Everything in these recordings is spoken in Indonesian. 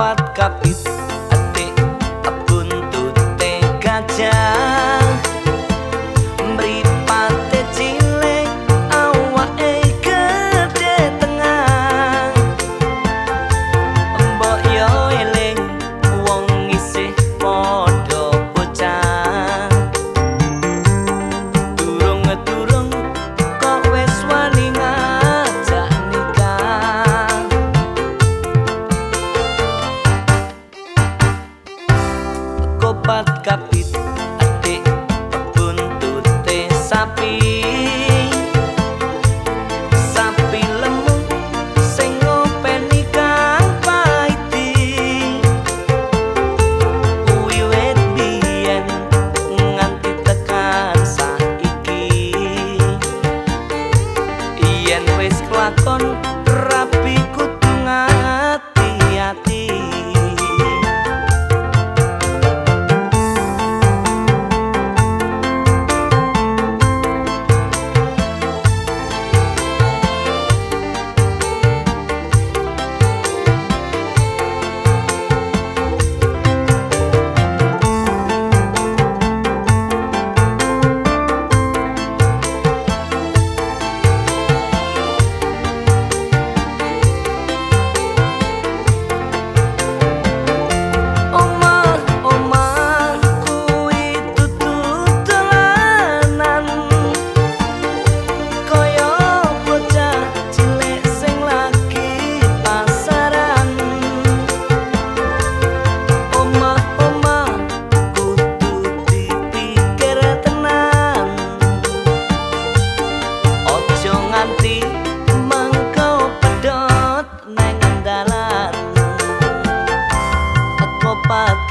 dapat kapit. tempat kapiten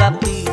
happy.